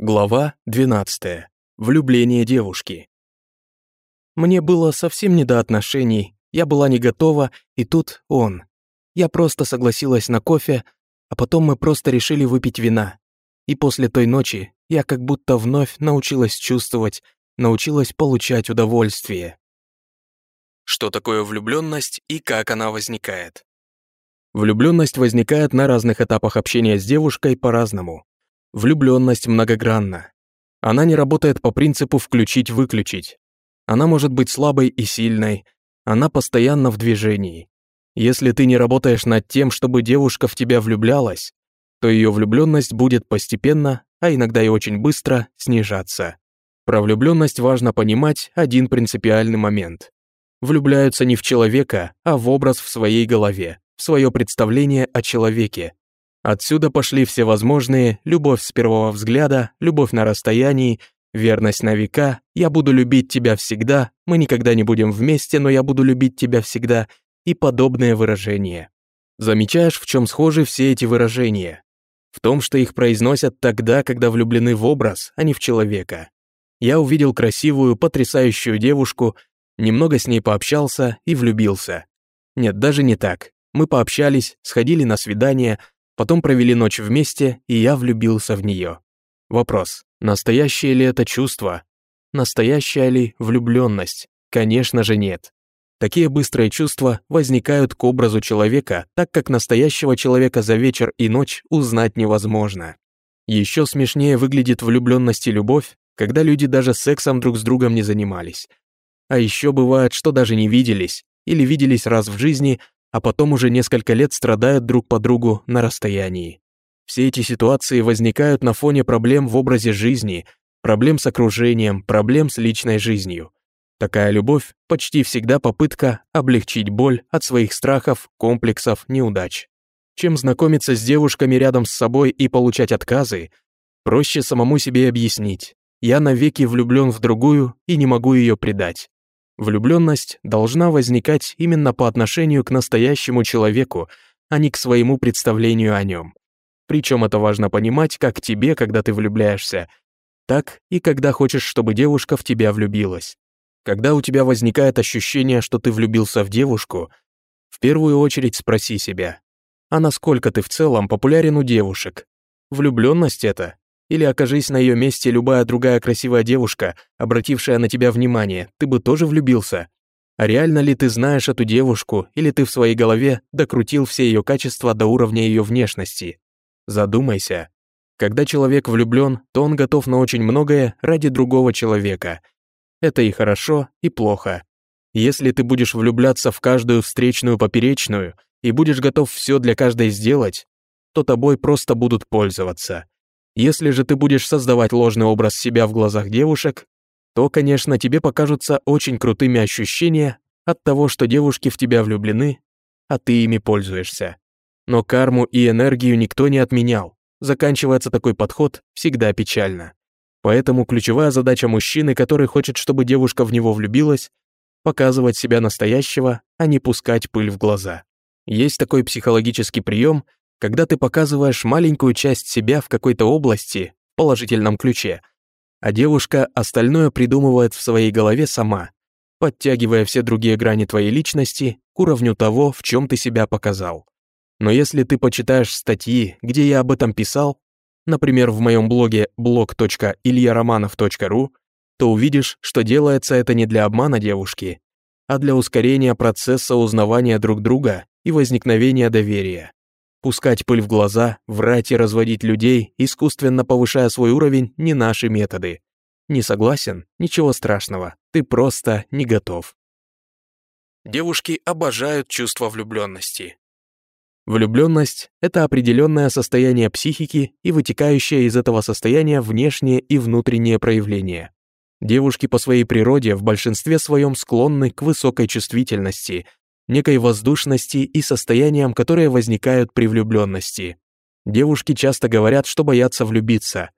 Глава 12. Влюбление девушки. Мне было совсем не до отношений, я была не готова, и тут он. Я просто согласилась на кофе, а потом мы просто решили выпить вина. И после той ночи я как будто вновь научилась чувствовать, научилась получать удовольствие. Что такое влюблённость и как она возникает? Влюблённость возникает на разных этапах общения с девушкой по-разному. Влюблённость многогранна. Она не работает по принципу «включить-выключить». Она может быть слабой и сильной, она постоянно в движении. Если ты не работаешь над тем, чтобы девушка в тебя влюблялась, то её влюблённость будет постепенно, а иногда и очень быстро, снижаться. Про влюблённость важно понимать один принципиальный момент. Влюбляются не в человека, а в образ в своей голове, в своё представление о человеке, Отсюда пошли всевозможные любовь с первого взгляда, любовь на расстоянии, верность на века, я буду любить тебя всегда, мы никогда не будем вместе, но я буду любить тебя всегда и подобные выражения. Замечаешь, в чем схожи все эти выражения? В том, что их произносят тогда, когда влюблены в образ, а не в человека. Я увидел красивую, потрясающую девушку, немного с ней пообщался и влюбился. Нет, даже не так. Мы пообщались, сходили на свидание, Потом провели ночь вместе, и я влюбился в нее. Вопрос, настоящее ли это чувство? Настоящая ли влюбленность? Конечно же нет. Такие быстрые чувства возникают к образу человека, так как настоящего человека за вечер и ночь узнать невозможно. Еще смешнее выглядит влюбленность и любовь, когда люди даже сексом друг с другом не занимались. А еще бывает, что даже не виделись, или виделись раз в жизни, а потом уже несколько лет страдают друг по другу на расстоянии. Все эти ситуации возникают на фоне проблем в образе жизни, проблем с окружением, проблем с личной жизнью. Такая любовь почти всегда попытка облегчить боль от своих страхов, комплексов, неудач. Чем знакомиться с девушками рядом с собой и получать отказы, проще самому себе объяснить. Я навеки влюблен в другую и не могу ее предать. Влюбленность должна возникать именно по отношению к настоящему человеку, а не к своему представлению о нем. Причем это важно понимать как тебе, когда ты влюбляешься, так и когда хочешь, чтобы девушка в тебя влюбилась. Когда у тебя возникает ощущение, что ты влюбился в девушку, в первую очередь спроси себя, а насколько ты в целом популярен у девушек? Влюбленность это или окажись на ее месте любая другая красивая девушка, обратившая на тебя внимание, ты бы тоже влюбился. А реально ли ты знаешь эту девушку, или ты в своей голове докрутил все ее качества до уровня ее внешности? Задумайся. Когда человек влюблен, то он готов на очень многое ради другого человека. Это и хорошо, и плохо. Если ты будешь влюбляться в каждую встречную поперечную и будешь готов все для каждой сделать, то тобой просто будут пользоваться. Если же ты будешь создавать ложный образ себя в глазах девушек, то, конечно, тебе покажутся очень крутыми ощущения от того, что девушки в тебя влюблены, а ты ими пользуешься. Но карму и энергию никто не отменял. Заканчивается такой подход всегда печально. Поэтому ключевая задача мужчины, который хочет, чтобы девушка в него влюбилась, показывать себя настоящего, а не пускать пыль в глаза. Есть такой психологический прием – когда ты показываешь маленькую часть себя в какой-то области в положительном ключе, а девушка остальное придумывает в своей голове сама, подтягивая все другие грани твоей личности к уровню того, в чем ты себя показал. Но если ты почитаешь статьи, где я об этом писал, например, в моем блоге blog.ilyaromanov.ru, то увидишь, что делается это не для обмана девушки, а для ускорения процесса узнавания друг друга и возникновения доверия. Пускать пыль в глаза, врать и разводить людей, искусственно повышая свой уровень, не наши методы. Не согласен? Ничего страшного. Ты просто не готов. Девушки обожают чувство влюбленности. Влюбленность – это определенное состояние психики и вытекающее из этого состояния внешнее и внутреннее проявление. Девушки по своей природе в большинстве своем склонны к высокой чувствительности – некой воздушности и состояниям, которые возникают при влюбленности. Девушки часто говорят, что боятся влюбиться.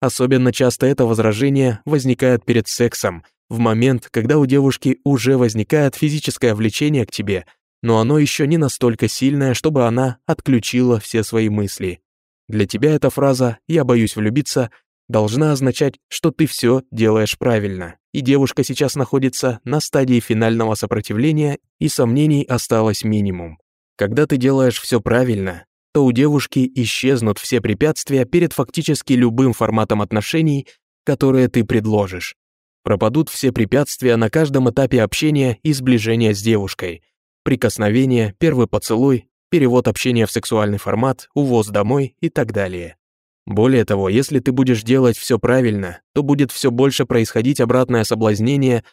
Особенно часто это возражение возникает перед сексом, в момент, когда у девушки уже возникает физическое влечение к тебе, но оно еще не настолько сильное, чтобы она отключила все свои мысли. Для тебя эта фраза «я боюсь влюбиться» должна означать, что ты все делаешь правильно, и девушка сейчас находится на стадии финального сопротивления, и сомнений осталось минимум. Когда ты делаешь все правильно, то у девушки исчезнут все препятствия перед фактически любым форматом отношений, которые ты предложишь. Пропадут все препятствия на каждом этапе общения и сближения с девушкой. Прикосновение, первый поцелуй, перевод общения в сексуальный формат, увоз домой и так далее. Более того, если ты будешь делать все правильно, то будет все больше происходить обратное соблазнение,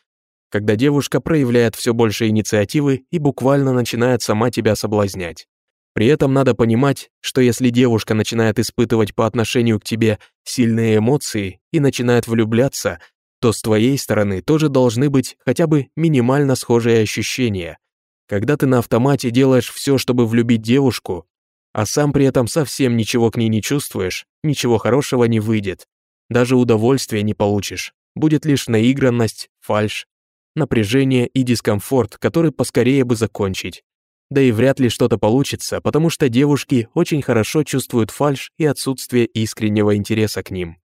когда девушка проявляет все больше инициативы и буквально начинает сама тебя соблазнять. При этом надо понимать, что если девушка начинает испытывать по отношению к тебе сильные эмоции и начинает влюбляться, то с твоей стороны тоже должны быть хотя бы минимально схожие ощущения. Когда ты на автомате делаешь все, чтобы влюбить девушку, а сам при этом совсем ничего к ней не чувствуешь, ничего хорошего не выйдет. Даже удовольствия не получишь. Будет лишь наигранность, фальшь, напряжение и дискомфорт, который поскорее бы закончить. Да и вряд ли что-то получится, потому что девушки очень хорошо чувствуют фальшь и отсутствие искреннего интереса к ним.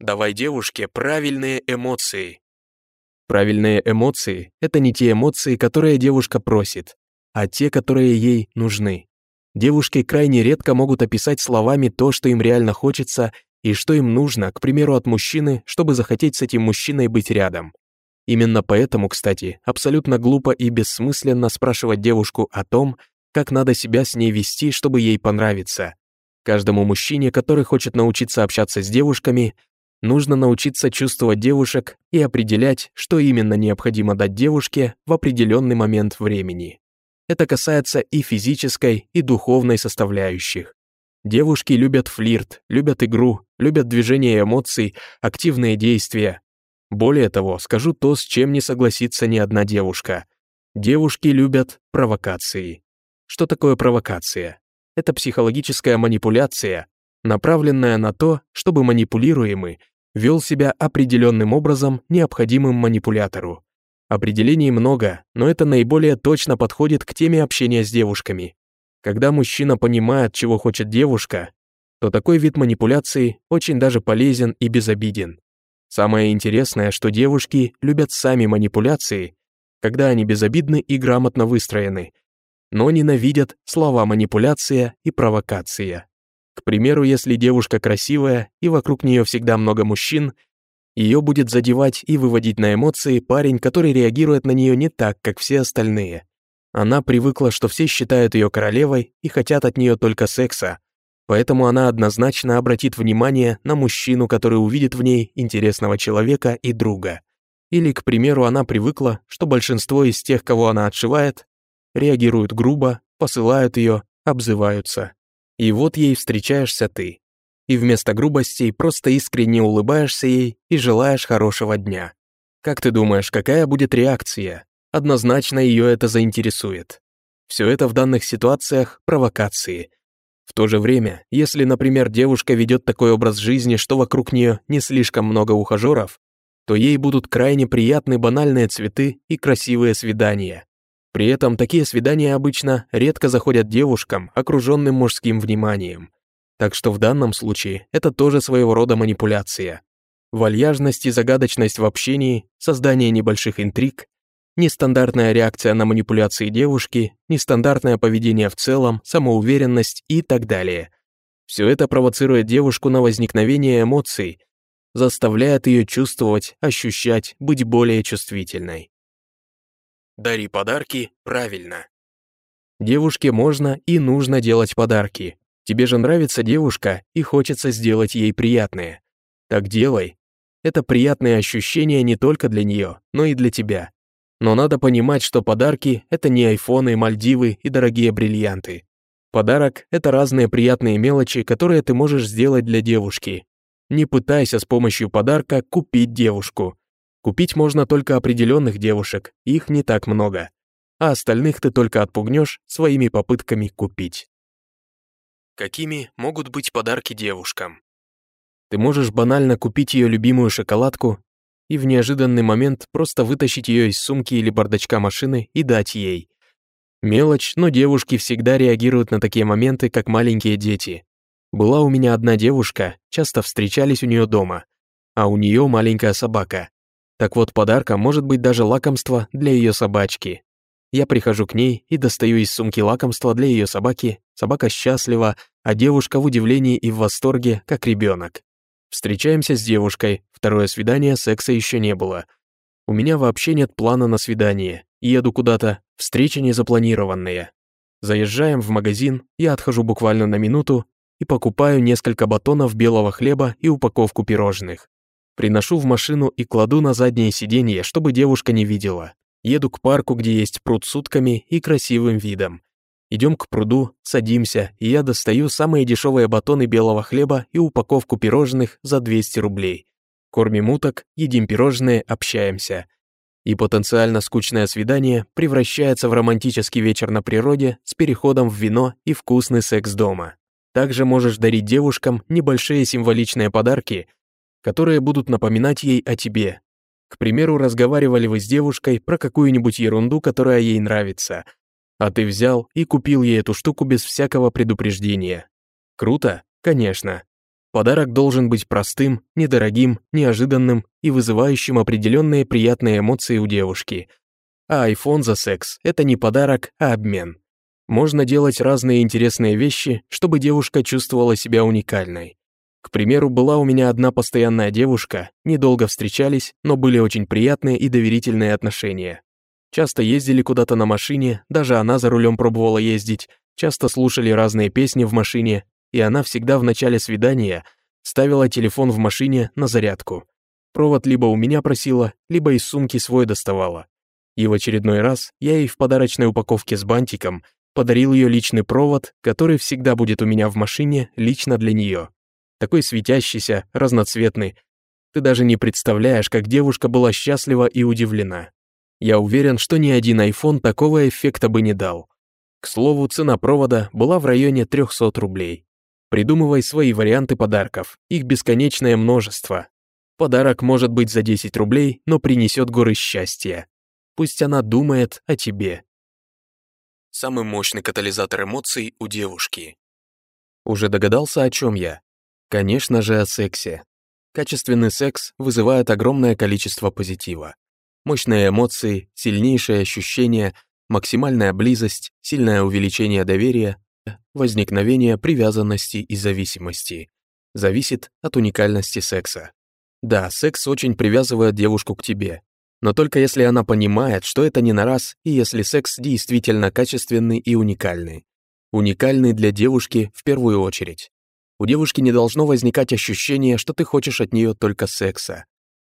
Давай девушке правильные эмоции. Правильные эмоции — это не те эмоции, которые девушка просит, а те, которые ей нужны. Девушки крайне редко могут описать словами то, что им реально хочется и что им нужно, к примеру, от мужчины, чтобы захотеть с этим мужчиной быть рядом. Именно поэтому, кстати, абсолютно глупо и бессмысленно спрашивать девушку о том, как надо себя с ней вести, чтобы ей понравиться. Каждому мужчине, который хочет научиться общаться с девушками, нужно научиться чувствовать девушек и определять, что именно необходимо дать девушке в определенный момент времени. Это касается и физической, и духовной составляющих. Девушки любят флирт, любят игру, любят движение эмоций, активные действия. Более того, скажу то, с чем не согласится ни одна девушка. Девушки любят провокации. Что такое провокация? Это психологическая манипуляция, направленная на то, чтобы манипулируемый вел себя определенным образом, необходимым манипулятору. Определений много, но это наиболее точно подходит к теме общения с девушками. Когда мужчина понимает, чего хочет девушка, то такой вид манипуляции очень даже полезен и безобиден. Самое интересное, что девушки любят сами манипуляции, когда они безобидны и грамотно выстроены, но ненавидят слова манипуляция и провокация. К примеру, если девушка красивая и вокруг нее всегда много мужчин – ее будет задевать и выводить на эмоции парень, который реагирует на нее не так, как все остальные. Она привыкла, что все считают ее королевой и хотят от нее только секса, поэтому она однозначно обратит внимание на мужчину, который увидит в ней интересного человека и друга. Или, к примеру, она привыкла, что большинство из тех, кого она отшивает, реагируют грубо, посылают ее, обзываются. И вот ей встречаешься ты и вместо грубостей просто искренне улыбаешься ей и желаешь хорошего дня. Как ты думаешь, какая будет реакция? Однозначно ее это заинтересует. Все это в данных ситуациях провокации. В то же время, если, например, девушка ведет такой образ жизни, что вокруг нее не слишком много ухажеров, то ей будут крайне приятны банальные цветы и красивые свидания. При этом такие свидания обычно редко заходят девушкам, окруженным мужским вниманием. Так что в данном случае это тоже своего рода манипуляция. Вальяжность и загадочность в общении, создание небольших интриг, нестандартная реакция на манипуляции девушки, нестандартное поведение в целом, самоуверенность и так далее. Все это провоцирует девушку на возникновение эмоций, заставляет ее чувствовать, ощущать, быть более чувствительной. Дари подарки правильно. Девушке можно и нужно делать подарки, Тебе же нравится девушка и хочется сделать ей приятное. Так делай. Это приятные ощущения не только для нее, но и для тебя. Но надо понимать, что подарки — это не айфоны, Мальдивы и дорогие бриллианты. Подарок — это разные приятные мелочи, которые ты можешь сделать для девушки. Не пытайся с помощью подарка купить девушку. Купить можно только определенных девушек, их не так много. А остальных ты только отпугнешь своими попытками купить. Какими могут быть подарки девушкам? Ты можешь банально купить ее любимую шоколадку и в неожиданный момент просто вытащить ее из сумки или бардачка машины и дать ей. Мелочь, но девушки всегда реагируют на такие моменты, как маленькие дети. Была у меня одна девушка, часто встречались у нее дома, а у нее маленькая собака. Так вот, подарком может быть даже лакомство для ее собачки. Я прихожу к ней и достаю из сумки лакомство для ее собаки. Собака счастлива, а девушка в удивлении и в восторге, как ребенок. Встречаемся с девушкой, второе свидание, секса еще не было. У меня вообще нет плана на свидание. Еду куда-то, встреча незапланированная. Заезжаем в магазин, я отхожу буквально на минуту и покупаю несколько батонов белого хлеба и упаковку пирожных. Приношу в машину и кладу на заднее сиденье, чтобы девушка не видела. Еду к парку, где есть пруд с утками и красивым видом. Идем к пруду, садимся, и я достаю самые дешевые батоны белого хлеба и упаковку пирожных за 200 рублей. Кормим уток, едим пирожные, общаемся. И потенциально скучное свидание превращается в романтический вечер на природе с переходом в вино и вкусный секс дома. Также можешь дарить девушкам небольшие символичные подарки, которые будут напоминать ей о тебе. К примеру, разговаривали вы с девушкой про какую-нибудь ерунду, которая ей нравится – а ты взял и купил ей эту штуку без всякого предупреждения. Круто? Конечно. Подарок должен быть простым, недорогим, неожиданным и вызывающим определенные приятные эмоции у девушки. А iPhone за секс – это не подарок, а обмен. Можно делать разные интересные вещи, чтобы девушка чувствовала себя уникальной. К примеру, была у меня одна постоянная девушка, недолго встречались, но были очень приятные и доверительные отношения. Часто ездили куда-то на машине, даже она за рулем пробовала ездить, часто слушали разные песни в машине, и она всегда в начале свидания ставила телефон в машине на зарядку. Провод либо у меня просила, либо из сумки свой доставала. И в очередной раз я ей в подарочной упаковке с бантиком подарил ее личный провод, который всегда будет у меня в машине лично для нее. Такой светящийся, разноцветный. Ты даже не представляешь, как девушка была счастлива и удивлена. Я уверен, что ни один iPhone такого эффекта бы не дал. К слову, цена провода была в районе 300 рублей. Придумывай свои варианты подарков, их бесконечное множество. Подарок может быть за 10 рублей, но принесет горы счастья. Пусть она думает о тебе. Самый мощный катализатор эмоций у девушки. Уже догадался, о чем я? Конечно же, о сексе. Качественный секс вызывает огромное количество позитива. Мощные эмоции, сильнейшие ощущения, максимальная близость, сильное увеличение доверия, возникновение привязанности и зависимости. Зависит от уникальности секса. Да, секс очень привязывает девушку к тебе, но только если она понимает, что это не на раз, и если секс действительно качественный и уникальный. Уникальный для девушки в первую очередь. У девушки не должно возникать ощущение, что ты хочешь от нее только секса.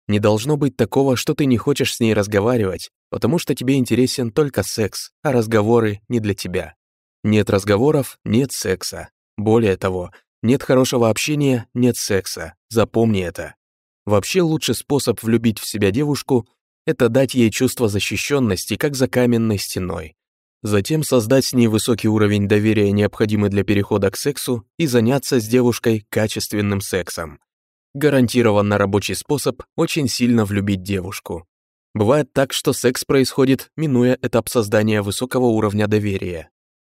Не должно быть такого, что ты не хочешь с ней разговаривать, потому что тебе интересен только секс, а разговоры не для тебя. Нет разговоров — нет секса. Более того, нет хорошего общения — нет секса. Запомни это. Вообще лучший способ влюбить в себя девушку — это дать ей чувство защищенности, как за каменной стеной. Затем создать с ней высокий уровень доверия, необходимый для перехода к сексу, и заняться с девушкой качественным сексом гарантированно рабочий способ очень сильно влюбить девушку. Бывает так, что секс происходит, минуя этап создания высокого уровня доверия.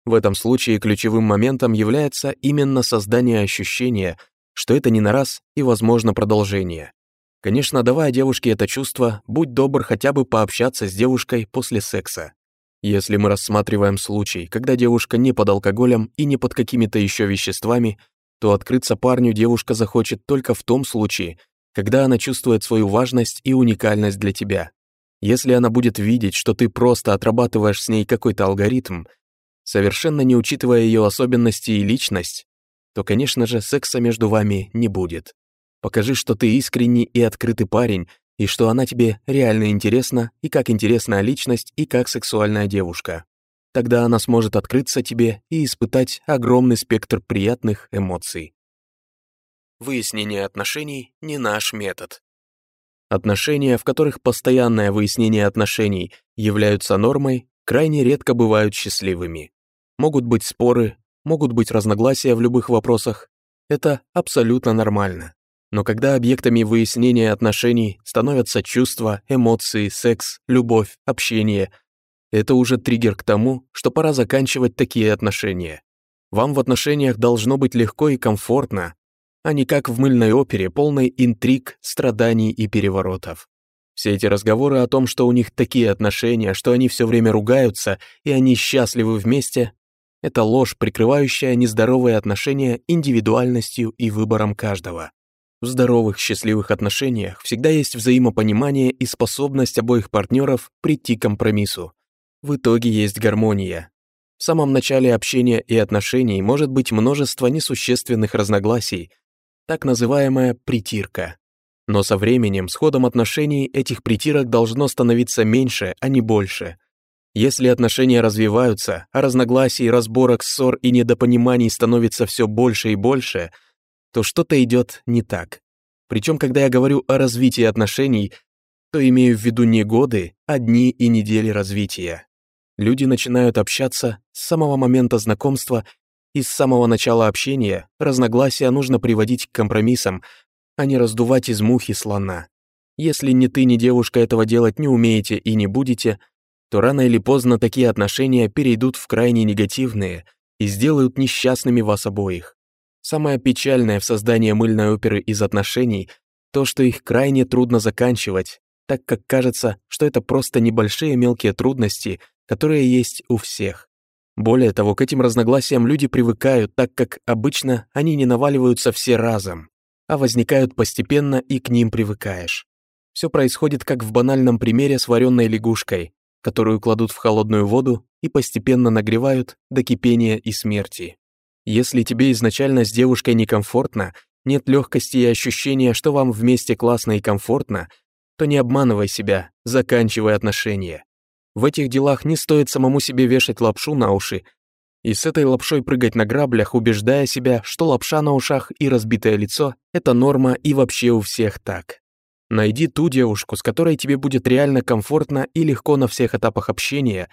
В этом случае ключевым моментом является именно создание ощущения, что это не на раз и возможно продолжение. Конечно, давая девушке это чувство, будь добр хотя бы пообщаться с девушкой после секса. Если мы рассматриваем случай, когда девушка не под алкоголем и не под какими-то еще веществами, то открыться парню девушка захочет только в том случае, когда она чувствует свою важность и уникальность для тебя. Если она будет видеть, что ты просто отрабатываешь с ней какой-то алгоритм, совершенно не учитывая ее особенности и личность, то, конечно же, секса между вами не будет. Покажи, что ты искренний и открытый парень, и что она тебе реально интересна, и как интересная личность, и как сексуальная девушка. Тогда она сможет открыться тебе и испытать огромный спектр приятных эмоций. Выяснение отношений — не наш метод. Отношения, в которых постоянное выяснение отношений являются нормой, крайне редко бывают счастливыми. Могут быть споры, могут быть разногласия в любых вопросах. Это абсолютно нормально. Но когда объектами выяснения отношений становятся чувства, эмоции, секс, любовь, общение — это уже триггер к тому, что пора заканчивать такие отношения. Вам в отношениях должно быть легко и комфортно, а не как в мыльной опере, полной интриг, страданий и переворотов. Все эти разговоры о том, что у них такие отношения, что они все время ругаются и они счастливы вместе, это ложь, прикрывающая нездоровые отношения индивидуальностью и выбором каждого. В здоровых, счастливых отношениях всегда есть взаимопонимание и способность обоих партнеров прийти к компромиссу. В итоге есть гармония. В самом начале общения и отношений может быть множество несущественных разногласий, так называемая притирка. Но со временем, с ходом отношений, этих притирок должно становиться меньше, а не больше. Если отношения развиваются, а разногласий, разборок, ссор и недопониманий становится все больше и больше, то что-то идет не так. Причем, когда я говорю о развитии отношений, то имею в виду не годы, а дни и недели развития. Люди начинают общаться с самого момента знакомства и с самого начала общения разногласия нужно приводить к компромиссам, а не раздувать из мухи слона. Если ни ты, ни девушка этого делать не умеете и не будете, то рано или поздно такие отношения перейдут в крайне негативные и сделают несчастными вас обоих. Самое печальное в создании мыльной оперы из отношений то, что их крайне трудно заканчивать, так как кажется, что это просто небольшие мелкие трудности, которые есть у всех. Более того, к этим разногласиям люди привыкают, так как обычно они не наваливаются все разом а возникают постепенно и к ним привыкаешь. Все происходит как в банальном примере с вареной лягушкой, которую кладут в холодную воду и постепенно нагревают до кипения и смерти. Если тебе изначально с девушкой некомфортно, нет легкости и ощущения, что вам вместе классно и комфортно, то не обманывай себя, заканчивай отношения. В этих делах не стоит самому себе вешать лапшу на уши и с этой лапшой прыгать на граблях, убеждая себя, что лапша на ушах и разбитое лицо — это норма и вообще у всех так. Найди ту девушку, с которой тебе будет реально комфортно и легко на всех этапах общения,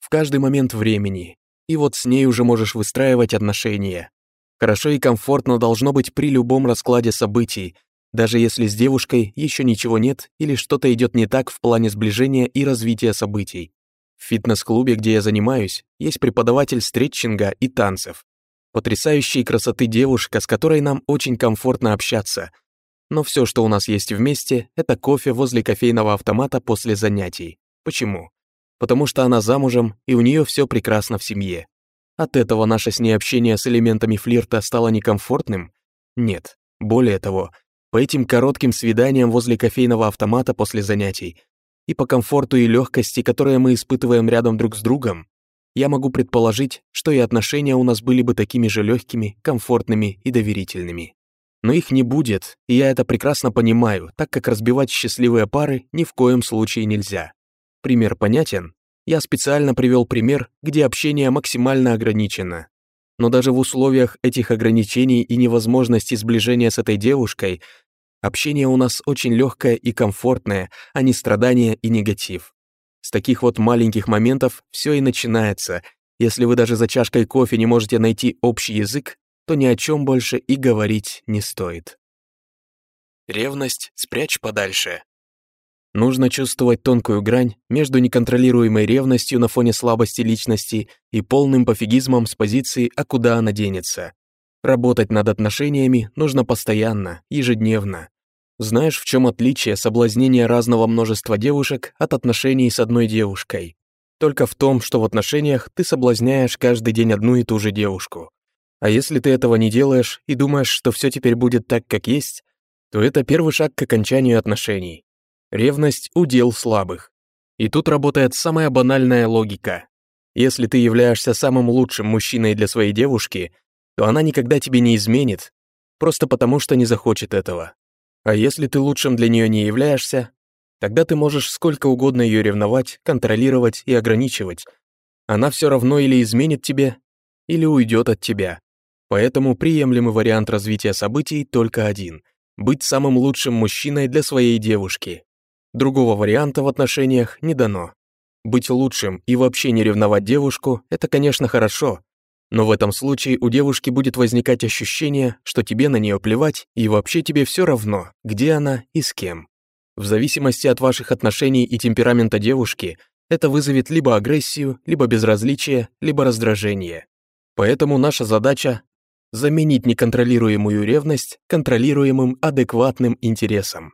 в каждый момент времени, и вот с ней уже можешь выстраивать отношения. Хорошо и комфортно должно быть при любом раскладе событий, даже если с девушкой еще ничего нет или что-то идет не так в плане сближения и развития событий. В фитнес-клубе, где я занимаюсь, есть преподаватель стретчинга и танцев. Потрясающей красоты девушка, с которой нам очень комфортно общаться. Но все, что у нас есть вместе, это кофе возле кофейного автомата после занятий. Почему? Потому что она замужем, и у нее все прекрасно в семье. От этого наше с ней общение с элементами флирта стало некомфортным? Нет. Более того, по этим коротким свиданиям возле кофейного автомата после занятий и по комфорту и легкости, которые мы испытываем рядом друг с другом, я могу предположить, что и отношения у нас были бы такими же легкими, комфортными и доверительными. Но их не будет, и я это прекрасно понимаю, так как разбивать счастливые пары ни в коем случае нельзя. Пример понятен? Я специально привел пример, где общение максимально ограничено. Но даже в условиях этих ограничений и невозможности сближения с этой девушкой Общение у нас очень легкое и комфортное, а не страдания и негатив. С таких вот маленьких моментов все и начинается. Если вы даже за чашкой кофе не можете найти общий язык, то ни о чем больше и говорить не стоит. Ревность спрячь подальше. Нужно чувствовать тонкую грань между неконтролируемой ревностью на фоне слабости личности и полным пофигизмом с позиции «а куда она денется?». Работать над отношениями нужно постоянно, ежедневно. Знаешь, в чем отличие соблазнения разного множества девушек от отношений с одной девушкой? Только в том, что в отношениях ты соблазняешь каждый день одну и ту же девушку. А если ты этого не делаешь и думаешь, что все теперь будет так, как есть, то это первый шаг к окончанию отношений. Ревность – удел слабых. И тут работает самая банальная логика. Если ты являешься самым лучшим мужчиной для своей девушки – то она никогда тебе не изменит, просто потому что не захочет этого. А если ты лучшим для нее не являешься, тогда ты можешь сколько угодно ее ревновать, контролировать и ограничивать. Она все равно или изменит тебе, или уйдет от тебя. Поэтому приемлемый вариант развития событий только один — быть самым лучшим мужчиной для своей девушки. Другого варианта в отношениях не дано. Быть лучшим и вообще не ревновать девушку — это, конечно, хорошо, но в этом случае у девушки будет возникать ощущение, что тебе на нее плевать и вообще тебе все равно, где она и с кем. В зависимости от ваших отношений и темперамента девушки, это вызовет либо агрессию, либо безразличие, либо раздражение. Поэтому наша задача – заменить неконтролируемую ревность контролируемым адекватным интересом.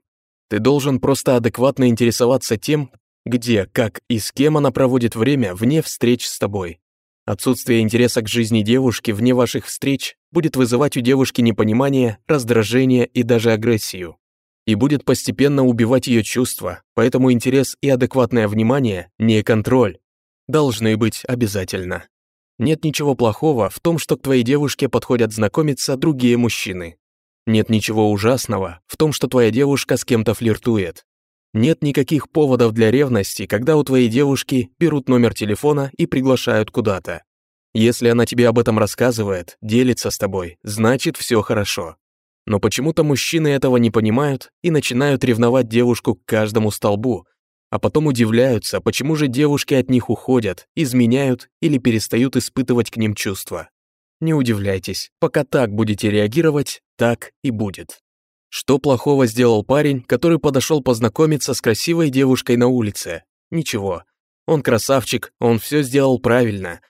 Ты должен просто адекватно интересоваться тем, где, как и с кем она проводит время вне встреч с тобой. Отсутствие интереса к жизни девушки вне ваших встреч будет вызывать у девушки непонимание, раздражение и даже агрессию. И будет постепенно убивать ее чувства, поэтому интерес и адекватное внимание, не контроль, должны быть обязательно. Нет ничего плохого в том, что к твоей девушке подходят знакомиться другие мужчины. Нет ничего ужасного в том, что твоя девушка с кем-то флиртует. Нет никаких поводов для ревности, когда у твоей девушки берут номер телефона и приглашают куда-то. Если она тебе об этом рассказывает, делится с тобой, значит все хорошо. Но почему-то мужчины этого не понимают и начинают ревновать девушку к каждому столбу, а потом удивляются, почему же девушки от них уходят, изменяют или перестают испытывать к ним чувства. Не удивляйтесь, пока так будете реагировать, так и будет. Что плохого сделал парень, который подошел познакомиться с красивой девушкой на улице? Ничего. Он красавчик, он все сделал правильно.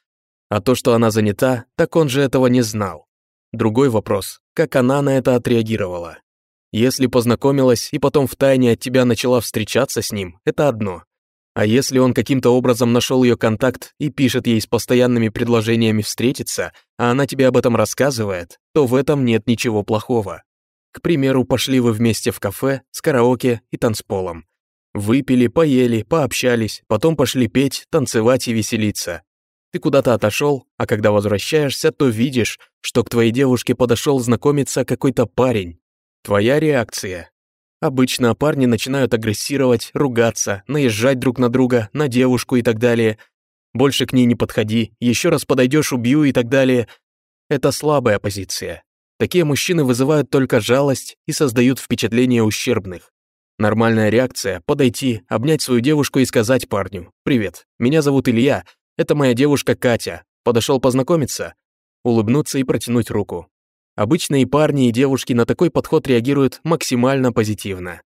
А то, что она занята, так он же этого не знал. Другой вопрос, как она на это отреагировала. Если познакомилась и потом втайне от тебя начала встречаться с ним, это одно. А если он каким-то образом нашел ее контакт и пишет ей с постоянными предложениями встретиться, а она тебе об этом рассказывает, то в этом нет ничего плохого. К примеру, пошли вы вместе в кафе с караоке и танцполом. Выпили, поели, пообщались, потом пошли петь, танцевать и веселиться. Ты куда-то отошел, а когда возвращаешься, то видишь, что к твоей девушке подошел знакомиться какой-то парень. Твоя реакция. Обычно парни начинают агрессировать, ругаться, наезжать друг на друга, на девушку и так далее. Больше к ней не подходи, еще раз подойдешь, убью и так далее. Это слабая позиция. Такие мужчины вызывают только жалость и создают впечатление ущербных. Нормальная реакция – подойти, обнять свою девушку и сказать парню «Привет, меня зовут Илья, это моя девушка Катя, подошел познакомиться?» Улыбнуться и протянуть руку. Обычно и парни, и девушки на такой подход реагируют максимально позитивно.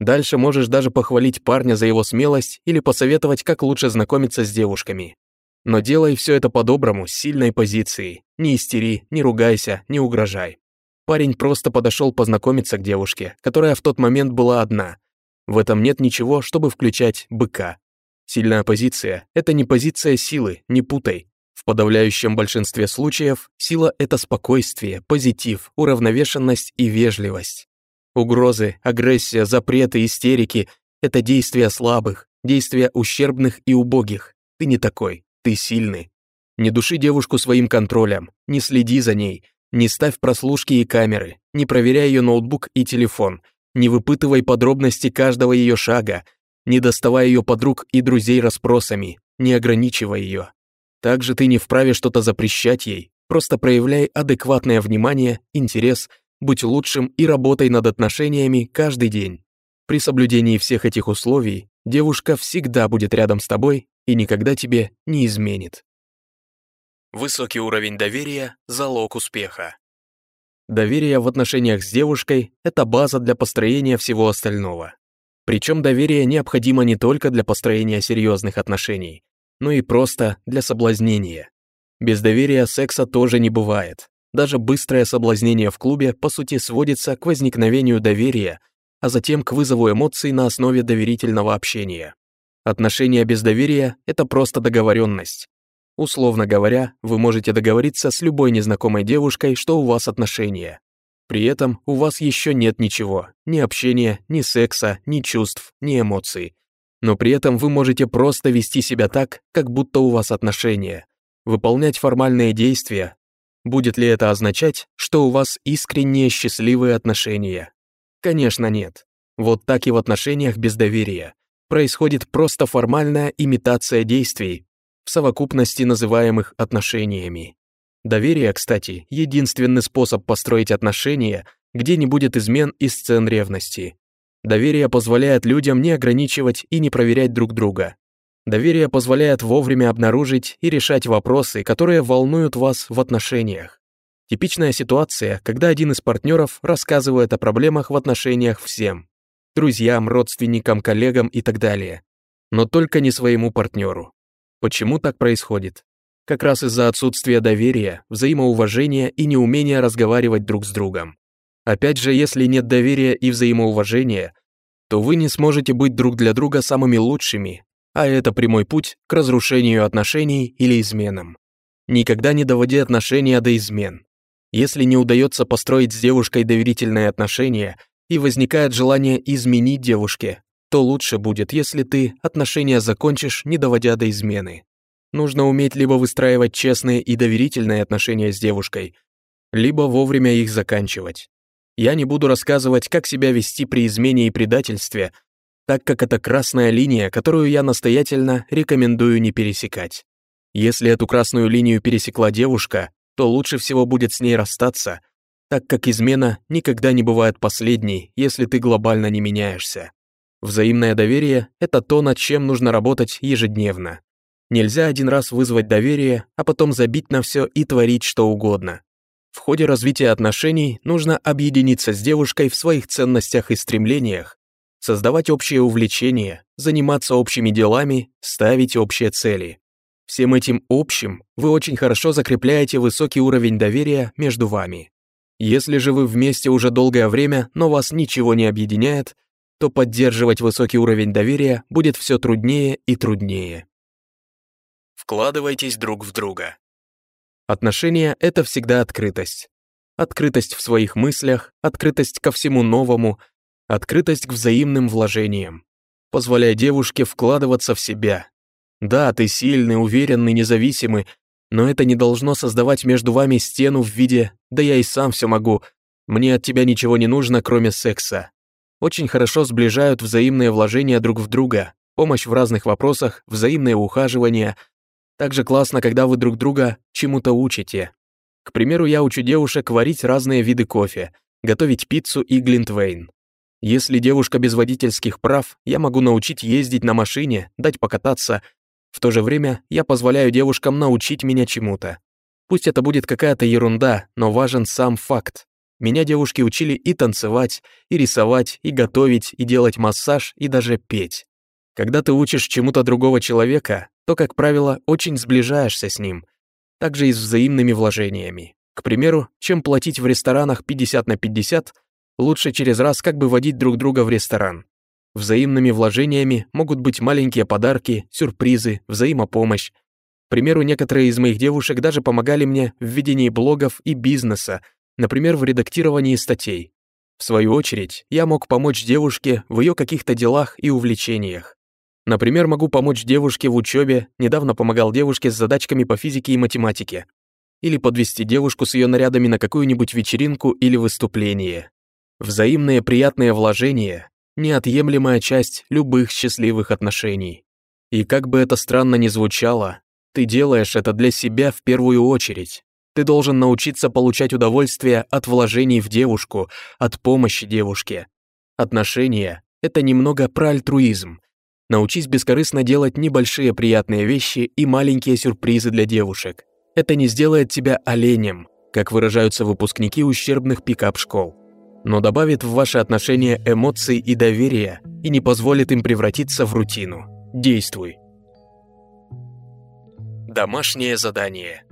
Дальше можешь даже похвалить парня за его смелость или посоветовать, как лучше знакомиться с девушками. Но делай все это по-доброму, с сильной позицией. Не истери, не ругайся, не угрожай. Парень просто подошел познакомиться к девушке, которая в тот момент была одна. В этом нет ничего, чтобы включать быка. Сильная позиция – это не позиция силы, не путай. В подавляющем большинстве случаев сила – это спокойствие, позитив, уравновешенность и вежливость. Угрозы, агрессия, запреты, истерики – это действия слабых, действия ущербных и убогих. Ты не такой. Ты сильный. Не души девушку своим контролем, не следи за ней, не ставь прослушки и камеры, не проверяй ее ноутбук и телефон, не выпытывай подробности каждого ее шага, не доставай ее подруг и друзей расспросами, не ограничивай ее. Также ты не вправе что-то запрещать ей, просто проявляй адекватное внимание, интерес, будь лучшим и работай над отношениями каждый день. При соблюдении всех этих условий девушка всегда будет рядом с тобой и никогда тебе не изменит. Высокий уровень доверия – залог успеха. Доверие в отношениях с девушкой – это база для построения всего остального. Причем доверие необходимо не только для построения серьезных отношений, но и просто для соблазнения. Без доверия секса тоже не бывает. Даже быстрое соблазнение в клубе по сути сводится к возникновению доверия, а затем к вызову эмоций на основе доверительного общения. Отношения без доверия – это просто договоренность. Условно говоря, вы можете договориться с любой незнакомой девушкой, что у вас отношения. При этом у вас еще нет ничего, ни общения, ни секса, ни чувств, ни эмоций. Но при этом вы можете просто вести себя так, как будто у вас отношения, выполнять формальные действия. Будет ли это означать, что у вас искренние счастливые отношения? Конечно, нет. Вот так и в отношениях без доверия происходит просто формальная имитация действий, в совокупности называемых отношениями. Доверие, кстати, единственный способ построить отношения, где не будет измен и сцен ревности. Доверие позволяет людям не ограничивать и не проверять друг друга. Доверие позволяет вовремя обнаружить и решать вопросы, которые волнуют вас в отношениях. Типичная ситуация, когда один из партнеров рассказывает о проблемах в отношениях всем друзьям, родственникам, коллегам и так далее. Но только не своему партнеру. Почему так происходит? как раз из-за отсутствия доверия, взаимоуважения и неумения разговаривать друг с другом. Опять же, если нет доверия и взаимоуважения, то вы не сможете быть друг для друга самыми лучшими, а это прямой путь к разрушению отношений или изменам. Никогда не доводи отношения до измен. Если не удается построить с девушкой доверительные отношения и возникает желание изменить девушке, то лучше будет, если ты отношения закончишь, не доводя до измены. Нужно уметь либо выстраивать честные и доверительные отношения с девушкой, либо вовремя их заканчивать. Я не буду рассказывать, как себя вести при измене и предательстве, так как это красная линия, которую я настоятельно рекомендую не пересекать. Если эту красную линию пересекла девушка, то лучше всего будет с ней расстаться, так как измена никогда не бывает последней, если ты глобально не меняешься. Взаимное доверие — это то, над чем нужно работать ежедневно. Нельзя один раз вызвать доверие, а потом забить на все и творить что угодно. В ходе развития отношений нужно объединиться с девушкой в своих ценностях и стремлениях, создавать общее увлечение, заниматься общими делами, ставить общие цели. Всем этим общим вы очень хорошо закрепляете высокий уровень доверия между вами. Если же вы вместе уже долгое время, но вас ничего не объединяет, то поддерживать высокий уровень доверия будет все труднее и труднее. Вкладывайтесь друг в друга. Отношения — это всегда открытость. Открытость в своих мыслях, открытость ко всему новому, открытость к взаимным вложениям. Позволяй девушке вкладываться в себя. Да, ты сильный, уверенный, независимый, но это не должно создавать между вами стену в виде «да я и сам все могу», «мне от тебя ничего не нужно, кроме секса». Очень хорошо сближают взаимные вложения друг в друга, помощь в разных вопросах, взаимное ухаживание, также классно, когда вы друг друга чему-то учите. К примеру, я учу девушек варить разные виды кофе, готовить пиццу и глинтвейн. Если девушка без водительских прав, я могу научить ездить на машине, дать покататься. В то же время я позволяю девушкам научить меня чему-то. Пусть это будет какая-то ерунда, но важен сам факт. Меня девушки учили и танцевать, и рисовать, и готовить, и делать массаж, и даже петь. Когда ты учишь чему-то другого человека, то, как правило, очень сближаешься с ним. Также и с взаимными вложениями. К примеру, чем платить в ресторанах 50 на 50, лучше через раз как бы водить друг друга в ресторан. Взаимными вложениями могут быть маленькие подарки, сюрпризы, взаимопомощь. К примеру, некоторые из моих девушек даже помогали мне в ведении блогов и бизнеса, например, в редактировании статей. В свою очередь, я мог помочь девушке в ее каких-то делах и увлечениях. Например, могу помочь девушке в учебе, недавно помогал девушке с задачками по физике и математике. Или подвести девушку с ее нарядами на какую-нибудь вечеринку или выступление. Взаимные приятные вложения – неотъемлемая часть любых счастливых отношений. И как бы это странно ни звучало, ты делаешь это для себя в первую очередь. Ты должен научиться получать удовольствие от вложений в девушку, от помощи девушке. Отношения – это немного про альтруизм, Научись бескорыстно делать небольшие приятные вещи и маленькие сюрпризы для девушек. Это не сделает тебя оленем, как выражаются выпускники ущербных пикап-школ, но добавит в ваши отношения эмоций и доверия и не позволит им превратиться в рутину. Действуй. Домашнее задание.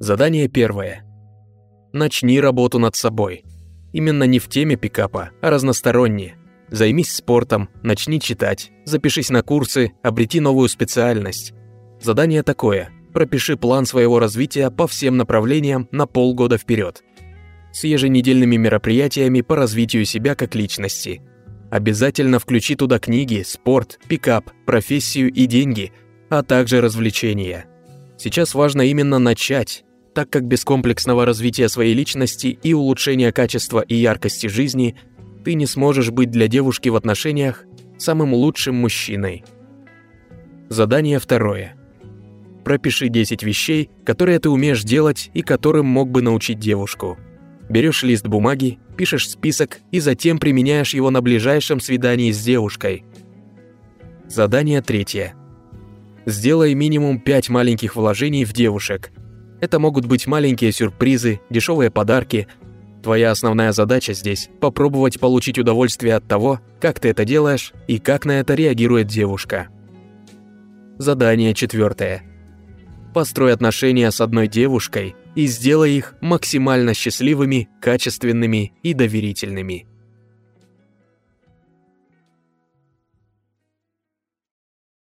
Задание первое. Начни работу над собой. Именно не в теме пикапа, а разносторонне – Займись спортом, начни читать, запишись на курсы, обрети новую специальность. Задание такое. Пропиши план своего развития по всем направлениям на полгода вперед. С еженедельными мероприятиями по развитию себя как личности. Обязательно включи туда книги, спорт, пикап, профессию и деньги, а также развлечения. Сейчас важно именно начать, так как без комплексного развития своей личности и улучшения качества и яркости жизни – ты не сможешь быть для девушки в отношениях самым лучшим мужчиной. Задание второе. Пропиши 10 вещей, которые ты умеешь делать и которым мог бы научить девушку. Берешь лист бумаги, пишешь список и затем применяешь его на ближайшем свидании с девушкой. Задание третье. Сделай минимум 5 маленьких вложений в девушек. Это могут быть маленькие сюрпризы, дешевые подарки, Твоя основная задача здесь – попробовать получить удовольствие от того, как ты это делаешь и как на это реагирует девушка. Задание четвертое. Построй отношения с одной девушкой и сделай их максимально счастливыми, качественными и доверительными.